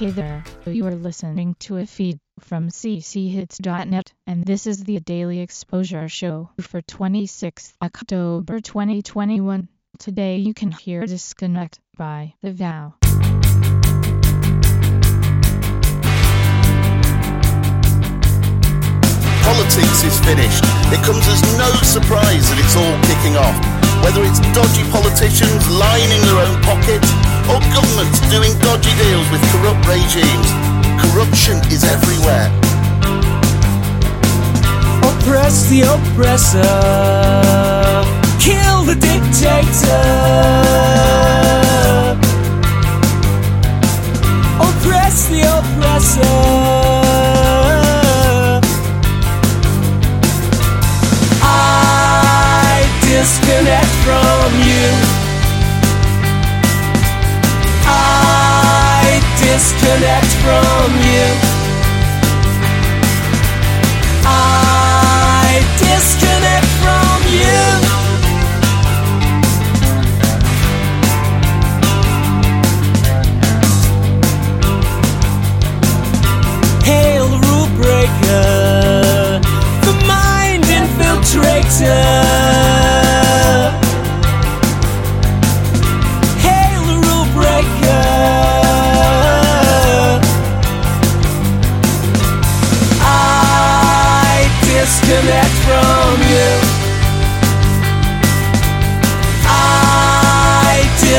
Hey there, you are listening to a feed from cchits.net, and this is the Daily Exposure Show for 26th October 2021. Today you can hear Disconnect by The Vow. Politics is finished. It comes as no surprise that it's all kicking off. Whether it's dodgy politicians lining their own pockets or governments doing dodgy deals with corrupt regimes, corruption is everywhere. Oppress the oppressor, kill the dictator. Disconnect from you. I disconnect from you.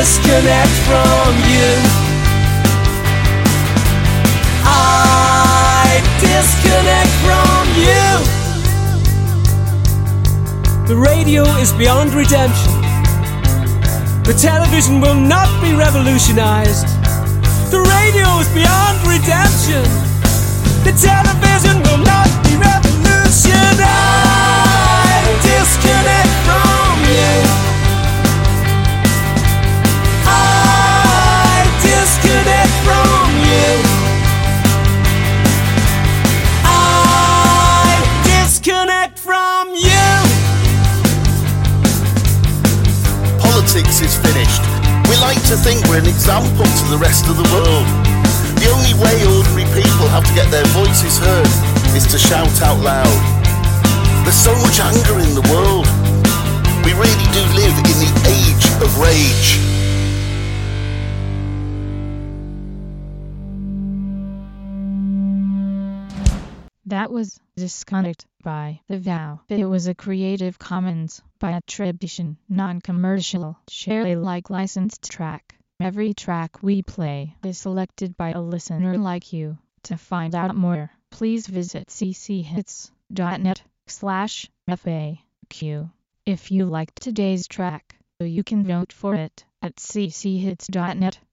Disconnect from you. I disconnect from you. The radio is beyond redemption. The television will not be revolutionized. The radio is beyond redemption. The television is finished. We like to think we're an example to the rest of the world. The only way ordinary people have to get their voices heard is to shout out loud. There's so much anger in the world. We really do live in the age of rage. That was Disconnect by The Vow. It was a Creative Commons by attribution, non-commercial, share Alike licensed track. Every track we play is selected by a listener like you. To find out more, please visit cchits.net slash FAQ. If you liked today's track, you can vote for it at cchits.net